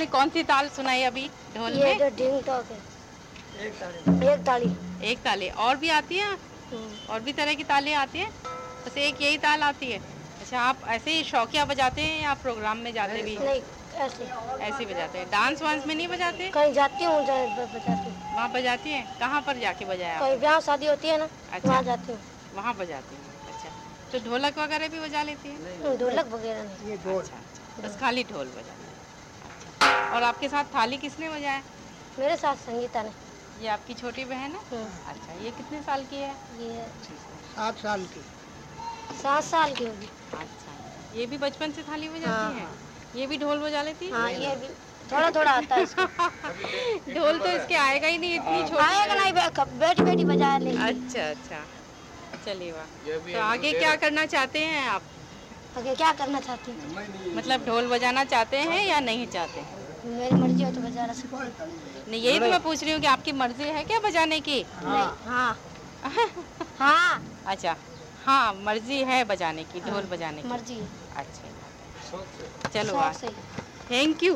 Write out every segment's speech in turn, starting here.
आपने कौन सी ताल सुनाई अभी ढोल ये में? जो ढिंग टॉक है। एक ताली एक ताली और भी आती है? हम्म, और भी तरह की तालें आती हैं? बस एक यही ताल आती है। अच्छा आप ऐसे ही शौकिया बजाते हैं या प्रोग्राम में जाते भी? नहीं ऐसे। ऐसे बजाते हैं। डांस वांस में नहीं बजाते? कहीं जाती हूँ बजाती वहाँ बजाती हैं? कहाँ पर जाके बजाया कहीं ब्याह शादी होती है ना अच्छा। वहाँ जाती हूँ। वहाँ बजाती हैं। अच्छा। तो ढोलक वगैरह भी बजा लेती हैं? ढोलक वगैरह नहीं। अच्छा अच्छा। बस खाली ढोल बजाते अच्छा और आपके साथ थाली किसने बजाया? मेरे साथ संगीता ने। ये आपकी छोटी बहन है? हम्म, अच्छा ये कितने साल की है? ये सात साल की। सात साल की होगी। अच्छा ये भी बचपन से थाली बजाती हाँ, बजाती है। ये भी ढोल बजा लेती है? हाँ ये भी। थोड़ा थोड़ा आता है इसको। ढोल तो इसके आएगा ही नहीं इतनी छोटी आएगा नहीं बे- बेटी बेटी बजा ले अच्छा अच्छा। चलिए वाह। तो आगे क्या करना चाहते हैं आप? आगे क्या करना चाहती हूँ? मतलब ढोल बजाना चाहते हैं या नहीं चाहते मेरी मर्ज़ी हो तो बजा रहा सकती नहीं यही तो मैं पूछ रही हूँ कि आपकी मर्ज़ी है क्या बजाने की? हाँ। हाँ। अच्छा हाँ मर्ज़ी है बजाने की ढोल बजाने की। मर्ज़ी। अच्छा। चलो। थैंक यू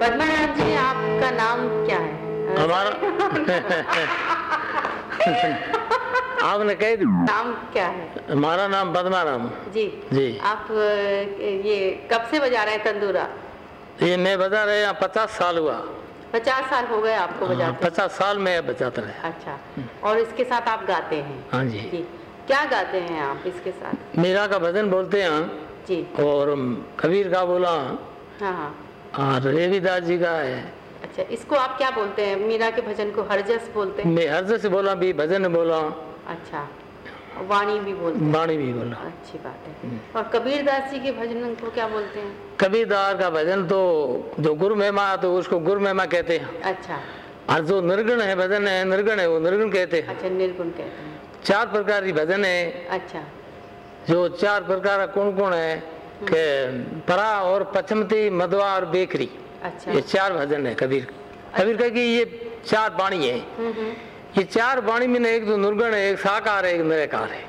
पद्मानाथ जी आपका नाम क्या है? हमारा आपने कह दी। नाम क्या है? हमारा नाम पद्माराम। जी। जी। आप ये कब से बजा रहे हैं तंदूरा? ये मैं बजा रहे यहाँ पचास साल हुआ। पचास साल हो गए आपको हाँ, बजाते पचास साल में बजाते रहे। अच्छा। और इसके साथ आप गाते हैं? हाँ जी। जी। क्या गाते हैं आप इसके साथ? मीरा का भजन बोलते हैं। जी। और कबीर का बोला। हाँ हाँ। और रविदास जी का है। अच्छा इसको आप क्या बोलते हैं? मीरा के भजन को हरजस बोलते हैं? मैं हर से बोला भी भजन बोला। अच्छा वाणी भी बोलते बाणी भी बोला। अच्छी बात है। और कबीर दास जी के भजन को क्या बोलते हैं? कबीरदार का भजन तो जो गुरु महिमा तो उसको गुरु महिमा कहते हैं। अच्छा। और जो निर्गुण है भजन है निर्गुण है वो निर्गुण कहते हैं। अच्छा निर्गुण कहते हैं। चार प्रकार की भजन है। अच्छा। जो चार प्रकार कौन कौन है? कि परा और पचमती मधवा और बेकरी। अच्छा। ये चार भजन है कबीर। कबीर कह कि ये चार बाणी है। हम्म हम्म। ये चार बाणी में एक तो निर्गुण है एक साकार है एक निराकार है।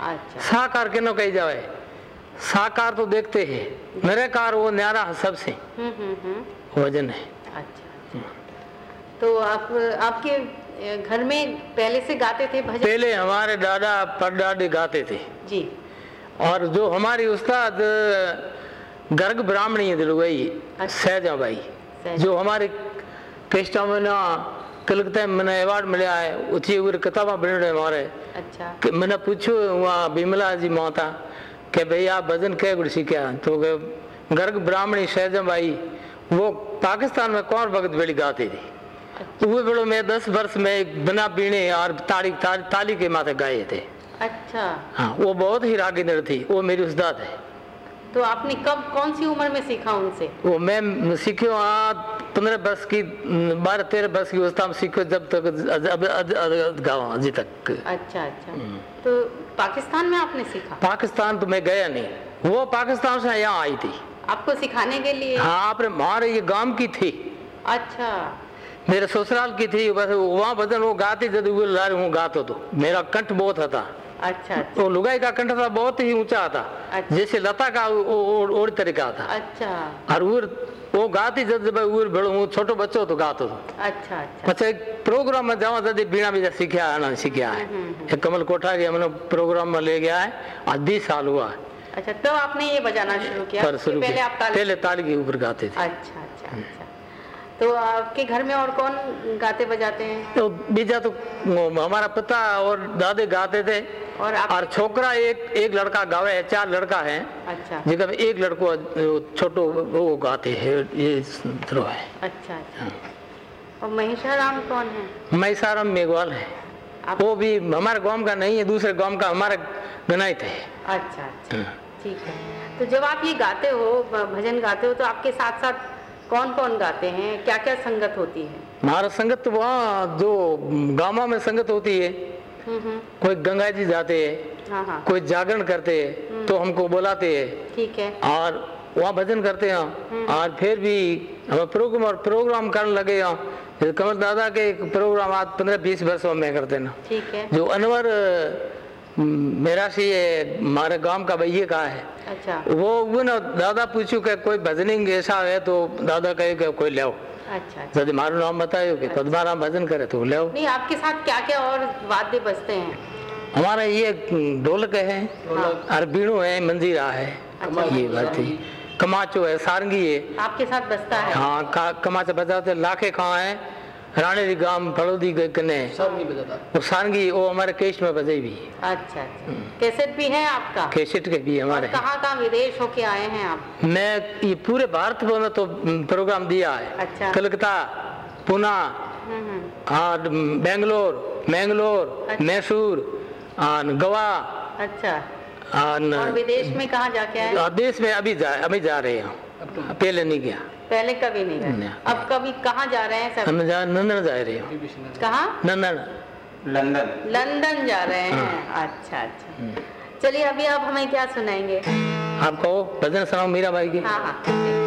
अच्छा। साकार के कही जावे? साकार तो देखते हैं। निराकार वो न्यारा है सबसे हम्म वज़न है। अच्छा अच्छा। तो आप आपके घर में पहले से गाते थे भजन? पहले हमारे दादा परदादी गाते थे। जी। और जो हमारी उस्ताद गर्ग ब्राह्मणी है दिलुगई अच्छा। सहजा भाई। जो हमारे कृष्णा में ना कलकत्ता में मैंने अवार्ड मिला है उची उर किताबा बने हमारे। अच्छा। कि मैंने पूछो वहाँ बिमला जी माता कि भाई आप भजन क्या गुड़ सीखा तो गर्ग ब्राह्मणी सहजम भाई। वो पाकिस्तान में कौन भगत बेड़ी गाती थी? तो वो बेड़ो में दस वर्ष में बिना बीणे और ताली ताली, ताली के माथे गाए थे। अच्छा। हाँ वो बहुत ही रागिंदर थी वो मेरी उस्ताद है। तो आपने कब कौन सी उम्र में सीखा उनसे? वो मैं सीखियो हाँ पंद्रह वर्ष की बारह तेरह वर्ष की अवस्था में सीखो जब तक अब- गाँव अजी तक। अच्छा अच्छा। तो पाकिस्तान में आपने सीखा? पाकिस्तान तो मैं गया नहीं। वो पाकिस्तान से यहाँ आई थी। आपको सिखाने के लिए? हाँ आपने हमारे ये गाँव की थी। अच्छा। मेरे ससुराल की थी बस वहाँ भजन वो गाती जब वो ला रही हूँ गातो तो। मेरा कंठ बहुत था। अच्छा, अच्छा, तो लुगाई का कंठ था बहुत ही ऊँचा था। अच्छा, जैसे लता का और तरीका था। अच्छा। और उर वो गाती जब जब उर भेड़ो छोटो बच्चो तो गा तो अच्छा अच्छा। एक प्रोग्राम में जावा जदी बिना बीजा सीखा आना सीखा है। हम्म, हम्म, हम्म। एक कमल कोठा के हमने प्रोग्राम में ले गया है आधी साल हुआ अच्छा तो आपने ये बजाना शुरू किया? पहले आप ताली पहले ताली के ऊपर गाते थे। अच्छा अच्छा।, अच्छा। तो आपके घर में और कौन गाते बजाते हैं? तो बीजा तो हमारा पिता और दादे गाते थे। और आप और छोकरा एक एक लड़का गावे है चार लड़का है। अच्छा। जिनका में एक लड़को छोटो वो गाते हैं ये है। अच्छा अच्छा। और महिषाराम कौन है? मैसारम मेघवाल है। आप वो भी हमारे गाँव का नहीं है दूसरे गाँव का हमारे गनाई थे अच्छा अच्छा। ठीक है। तो जब आप ये गाते हो भजन गाते हो तो आपके साथ साथ कौन कौन गाते हैं? क्या क्या संगत होती है? हमारा संगत तो वहाँ जो गामा में संगत होती है। हम्म हम्म। कोई गंगा जी जाते हैं हाँ हाँ। कोई जागरण करते हैं तो हमको बुलाते हैं। ठीक है। और वहाँ भजन करते हैं और फिर भी हम प्रोग्राम और प्रोग्राम करने लगे हैं। कमल दादा के प्रोग्राम आज पंद्रह बीस वर्षों में करते ना। ठीक है। जो अनवर मेरा सी ये हमारे गाँव का भैया का है? अच्छा। वो वो ना दादा पूछू कि कोई भजनिंग ऐसा है तो दादा कहे कि कोई ले अच्छा अच्छा। मारू नाम बतायो कि पद्माराम भजन करे तो ले नहीं आपके साथ क्या क्या और वाद्य बजते हैं? हमारा ये ढोलक है हाँ। और बीणु है मंजीरा है। अच्छा। ये बात है। कमाचो है सारंगी है। आपके साथ बजता है? हाँ कमाचा बजाते लाखे कहाँ है? राणे दी गाँव फड़ोदी के कने वो सारंगी वो हमारे केश में बजे भी। अच्छा अच्छा। कैसेट भी है आपका? केसेट के भी हमारे। हैं। कहाँ कहाँ विदेश होके आए हैं आप? मैं ये पूरे भारत भर में तो प्रोग्राम दिया है। अच्छा। कलकत्ता पुणे हम्म, हम्म, और बेंगलोर मैंगलोर अच्छा। मैसूर और गोवा। अच्छा। और विदेश में कहा जाके आए? देश में अभी जा अभी जा रहे हैं पहले नहीं गया। पहले कभी नहीं गए। अब कभी कहाँ जा रहे हैं सर? हम जा नंदन जा रहे हैं। कहाँ? नंदन। लंदन। लंदन जा रहे हैं। हाँ। अच्छा अच्छा। चलिए अभी आप हमें क्या सुनाएँगे? आपको भजन सुनाओ मीरा भाई की। हाँ हाँ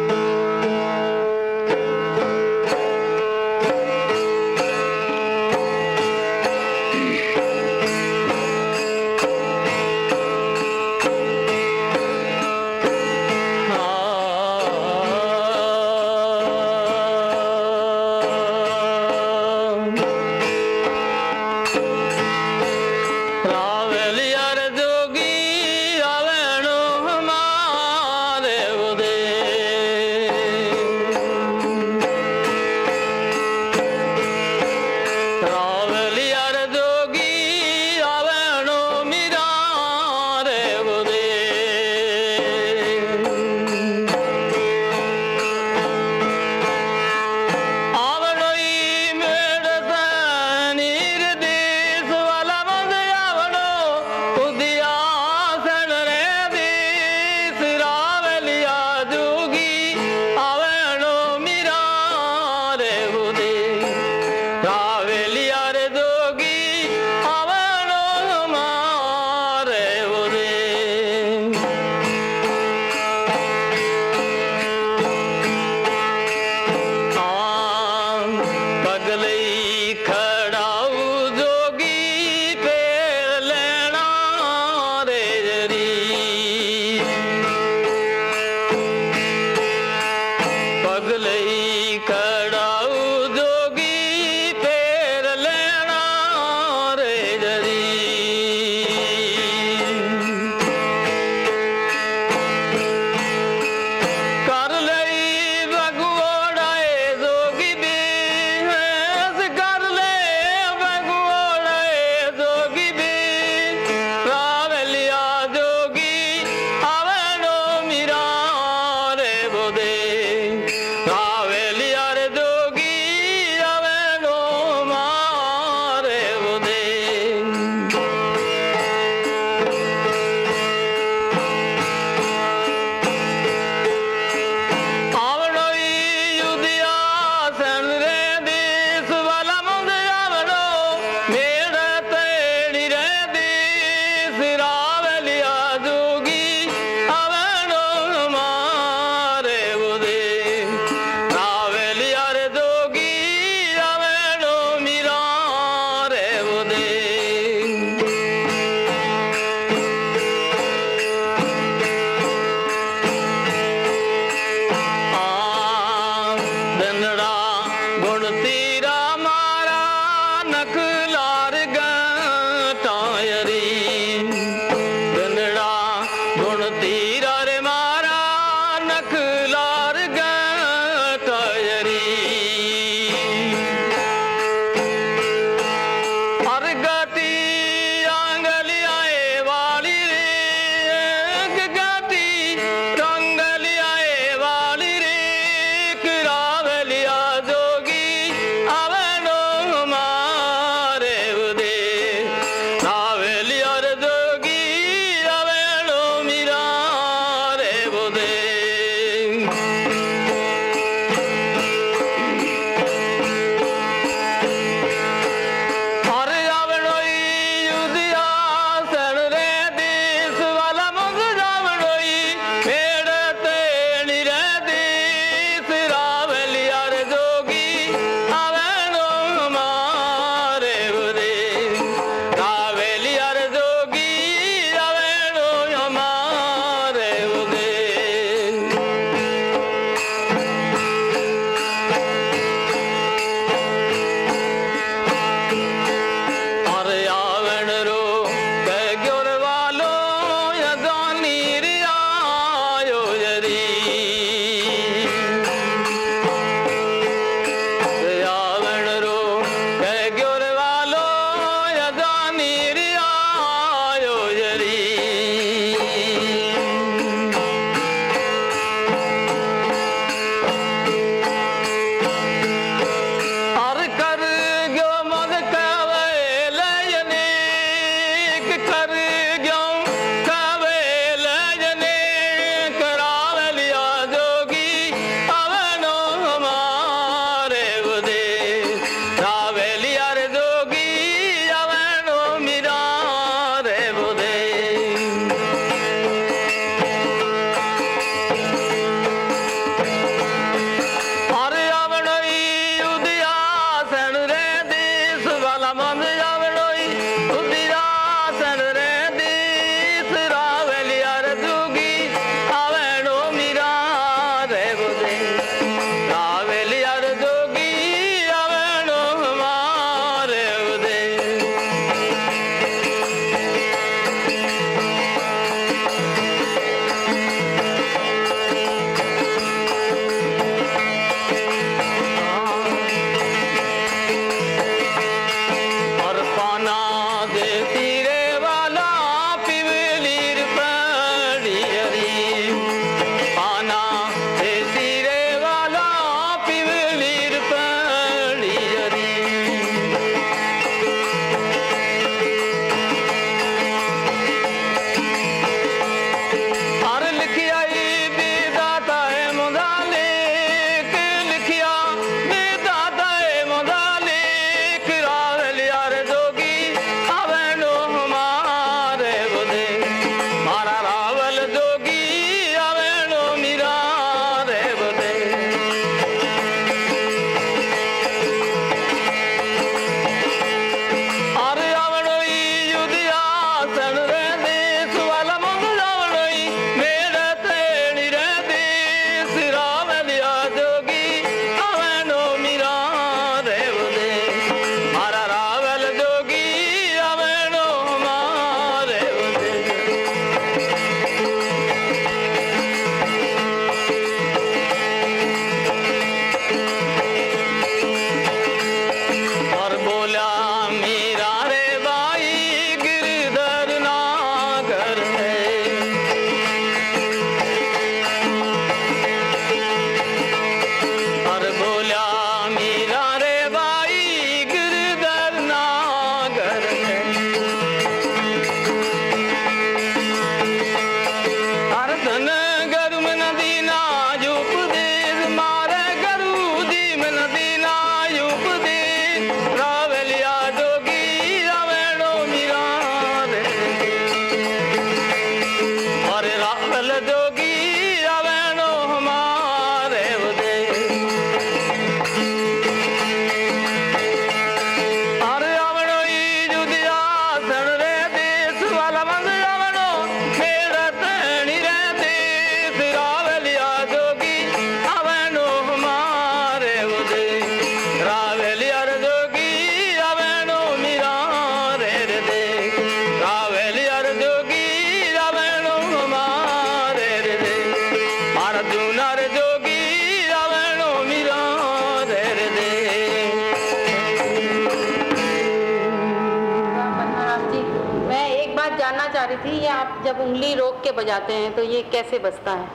बजाते हैं तो ये कैसे बजता है?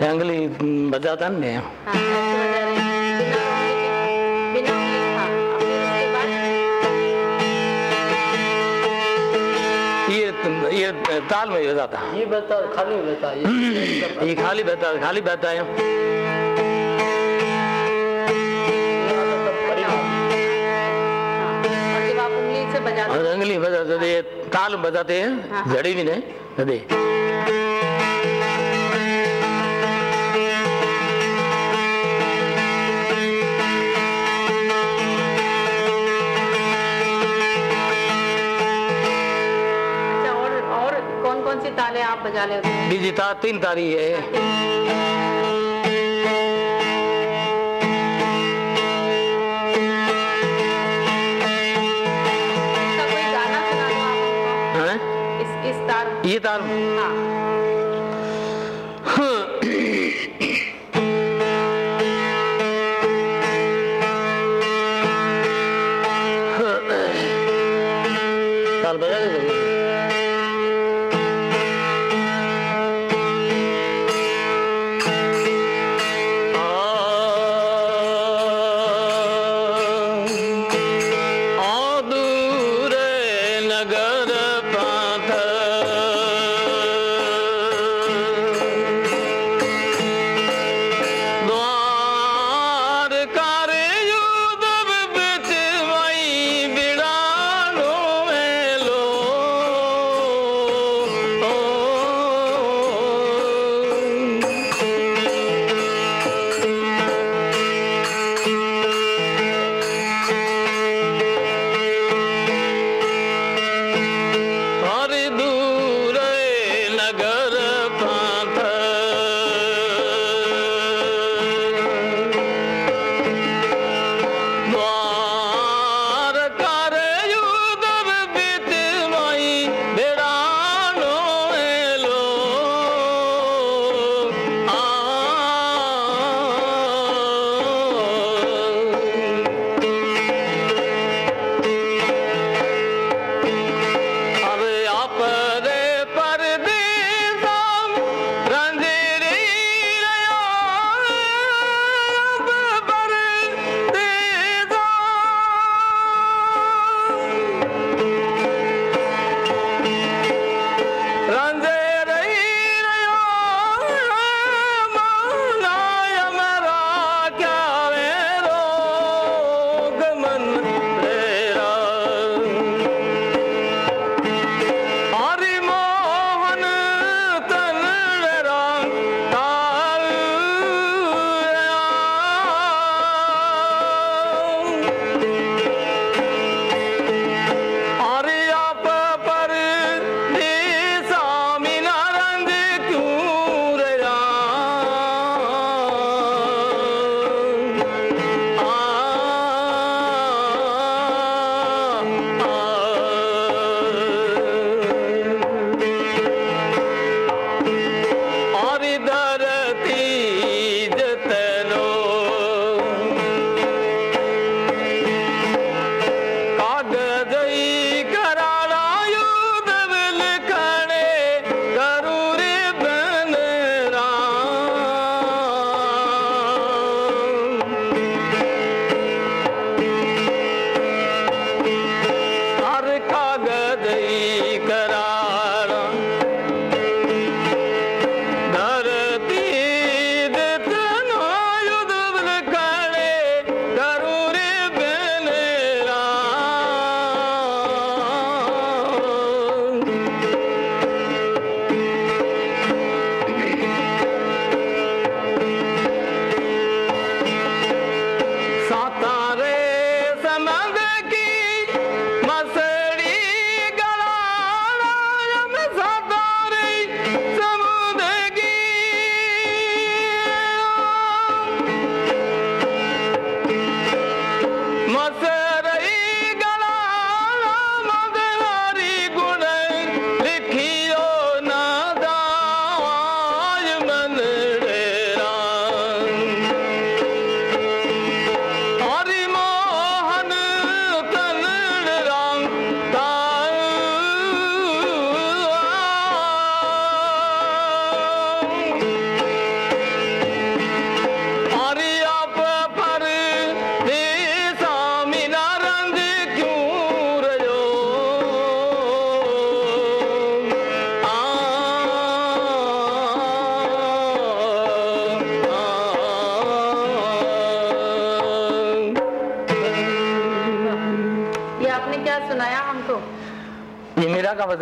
जंगली बजाता नहीं है। हाँ, ये ये ताल में बजाता। है ये बता खाली बता ये ये खाली बहता खाली बहता है। हाँ, और जब आप उंगली से बजाते और बजाते तो ये ताल बजाते हैं हाँ। जड़ी भी नहीं हैं बीजी तीन तारी है।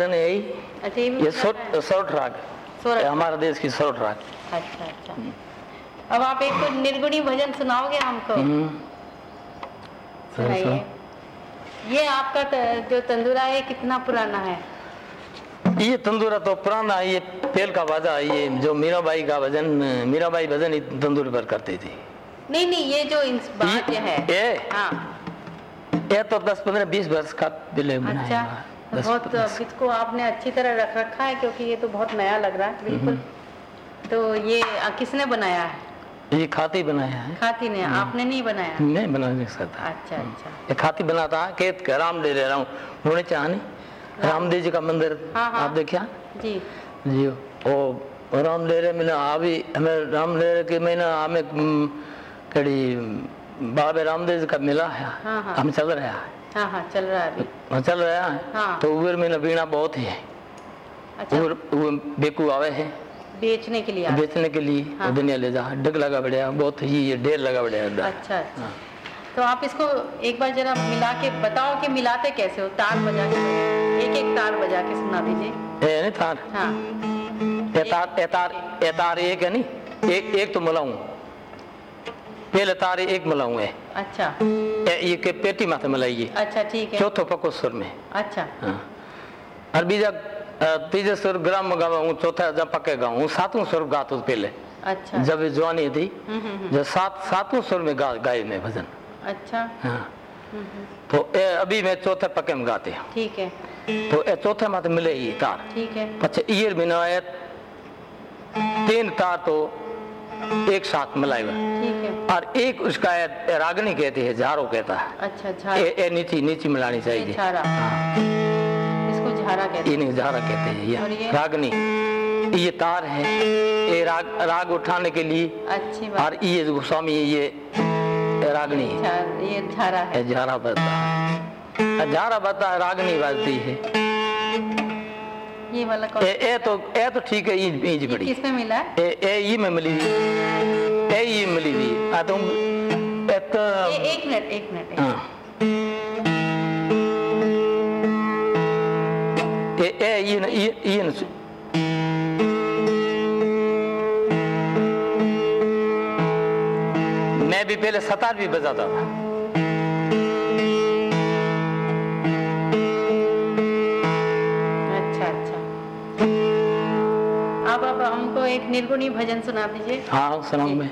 वज़न है। यही ये। सोट राग हमारे देश की सोट राग अच्छा अच्छा। अब आप एक तो निर्गुणी भजन सुनाओगे हमको? हम्म। सुनाइए। ये आपका जो तंदूरा है कितना पुराना है? ये तंदूरा तो पुराना है, ये तेल का बाजा ये जो मीराबाई का भजन मीराबाई भजन तंदूर पर करती थी। नहीं नहीं ये जो बात है। ये? हाँ। ये तो दस पंद्रह बीस वर्ष का पहले अच्छा। बहुत इसको आपने अच्छी तरह रख रखा है क्योंकि ये तो बहुत नया लग रहा है। बिल्कुल। तो ये किसने बनाया है? ये खाती बनाया है। खाती ने? आपने नहीं बनाया? नहीं बना नहीं सकता। अच्छा अच्छा। ये खाती बनाता है खेत का राम दे रहा हूँ। ढूंढे चाहनी रामदेव जी का मंदिर हाँ, हाँ। आप देखिए। जी। जी ओ राम ले रहे मैंने अभी हमें राम ले रहे कि मैंने हमें हम्म, कड़ी बाबे रामदेव जी का मिला है। हाँ, हाँ। हम चल रहा है। हाँ हाँ चल रहा है अभी। हाँ, चल रहा है। हाँ। तो उबर में बीणा बहुत है। अच्छा। उबर वो बेकू आवे है। बेचने के लिए बेचने के लिए हाँ। दुनिया ले जा। डग लगा बढ़िया बहुत ही ये ढेर लगा बढ़िया हैं। अच्छा अच्छा। तो आप इसको एक बार जरा मिला के बताओ कि मिलाते कैसे हो? तार बजा के एक एक तार बजा के सुना दीजिए। है नहीं तार। हाँ। एतार एतार एतार एक है नहीं? एक एक तो मिलाऊं। पहले तार एक मिलाऊं है। अच्छा। ए- ये के पेटी माथे मिलाइए। अच्छा ठीक है। चौथो पको सुर में। अच्छा। हाँ। और बीजा तीजे सुर ग्राम में गावा हूँ चौथा जब पके गाऊं हूँ सातवें सुर गाता हूँ पहले। अच्छा। जब जवानी थी हम्म, हम्म, हम्म, जब सात सातवें सुर में गा गाए मैं भजन। अच्छा। हाँ। तो ए, अभी मैं चौथे पके में गाते हूँ। ठीक है। तो ए चौथे माथे मिले ही तार। ठीक है। अच्छा ईयर बिना तीन तार तो एक साथ मिलाए हुए और एक उसका रागनी कहते हैं झारो कहता है। अच्छा झारा। ए, ए नीची नीची मिलानी चाहिए। झारा। इसको झारा कहते हैं। झारा कहते हैं ये? रागनी। ये तार है। ये राग राग उठाने के लिए। अच्छी बात। और ये गोस्वामी ये रागनी है। ये झारा है। झारा बता है। झारा बता रागनी बजती है। ये वाला कौन ए, ए तो ए तो ठीक है ये ये बड़ी। किसमें मिला? है ए ए ये में मिली थी। ए ये मिली थी। आ तुम ए तो ए, एक मिनट एक मिनट हाँ। ए ए ये न- ये ये न- मैं भी पहले सतार भी बजाता था। अब अब हमको एक निर्गुणी भजन सुना दीजिए। हाँ सुनाऊं मैं।